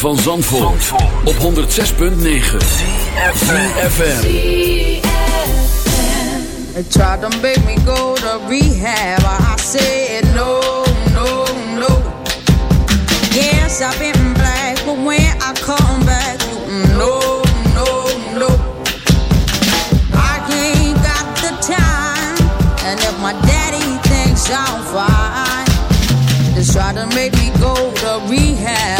van Zandvoort, Zandvoort. op 106.9 CFFM They tried to make me go to rehab. I said no, no, no. Yes, I've been black But when I come back No, no, no. I ain't got the time. And if my daddy thinks I'm fine They try to make me go to rehab.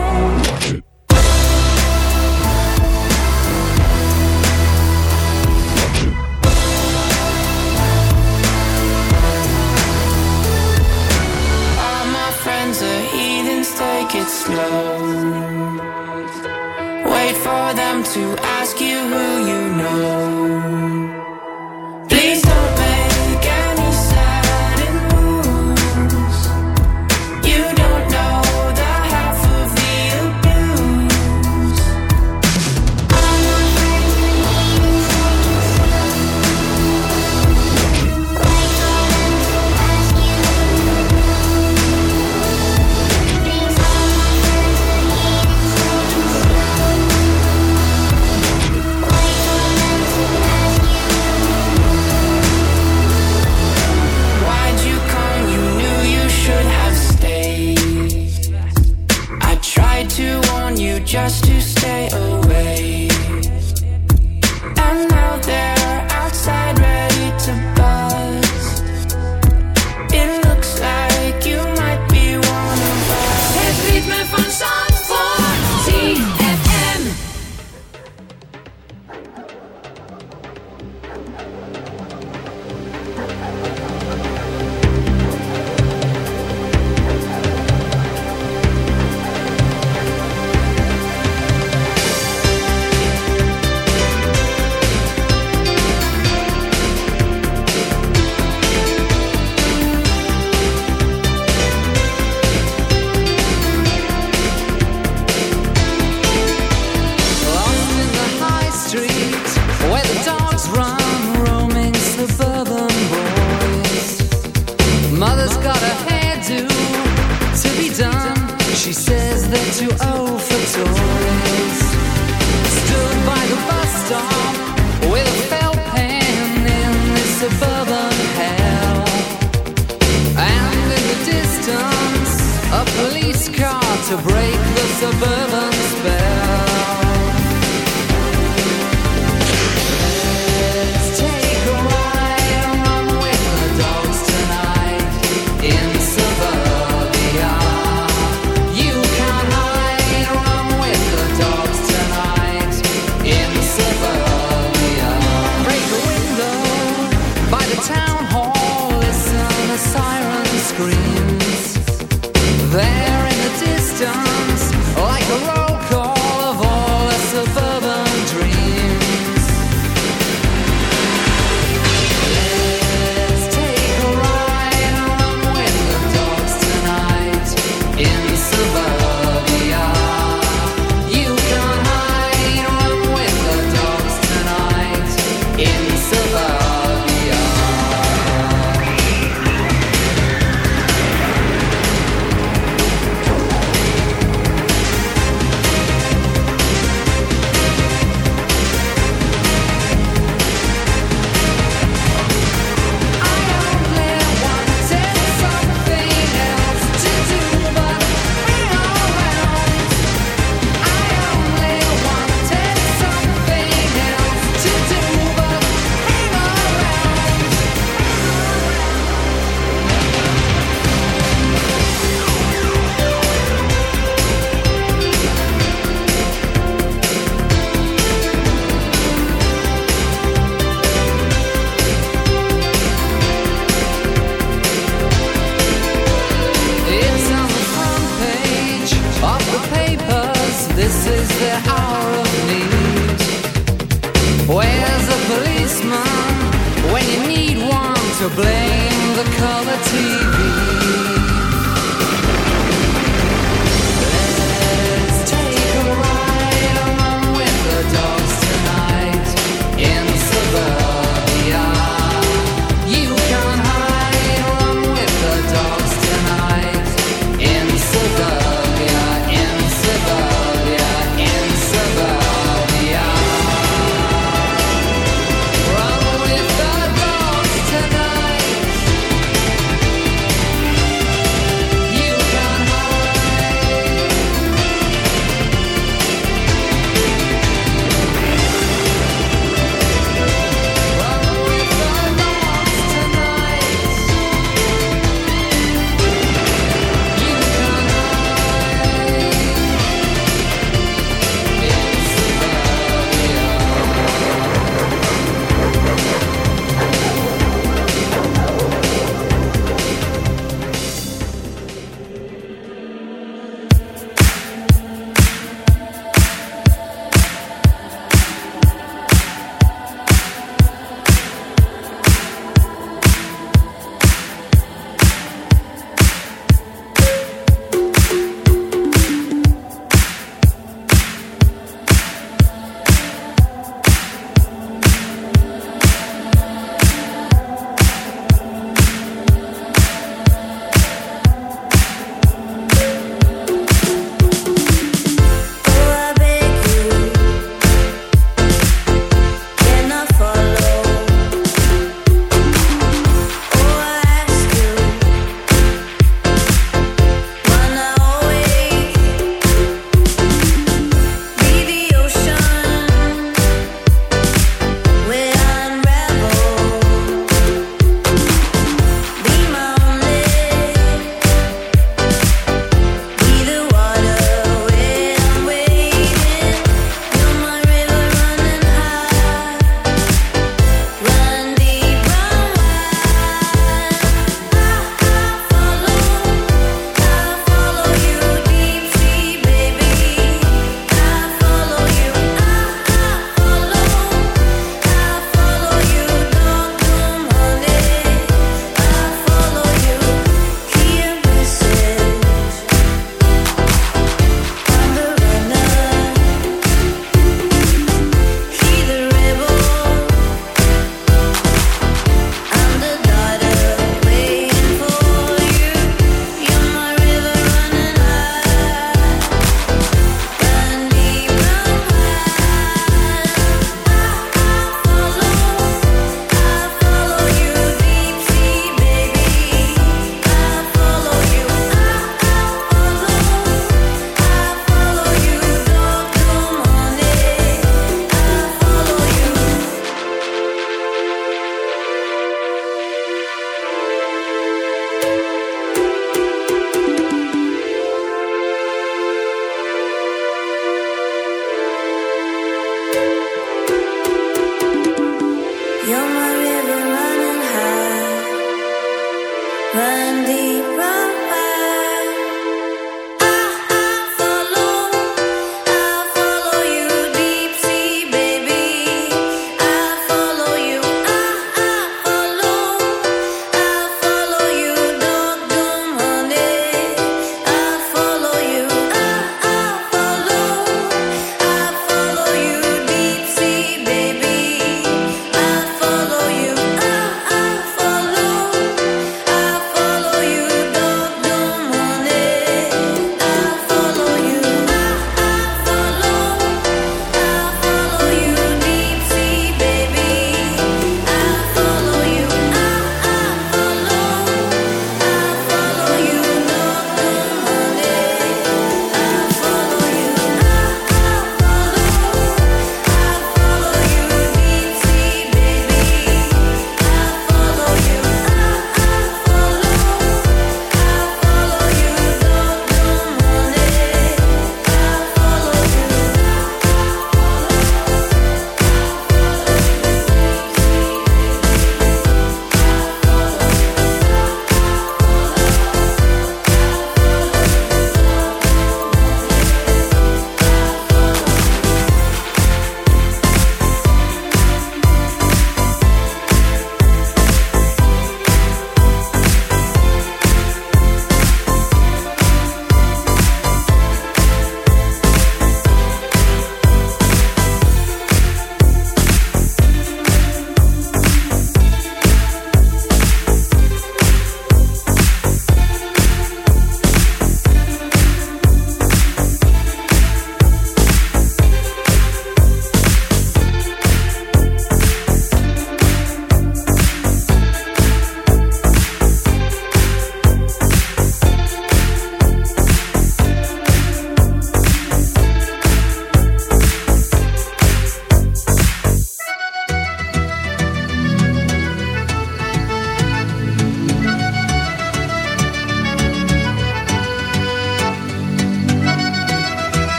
close. Wait for them to ask you who you know.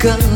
건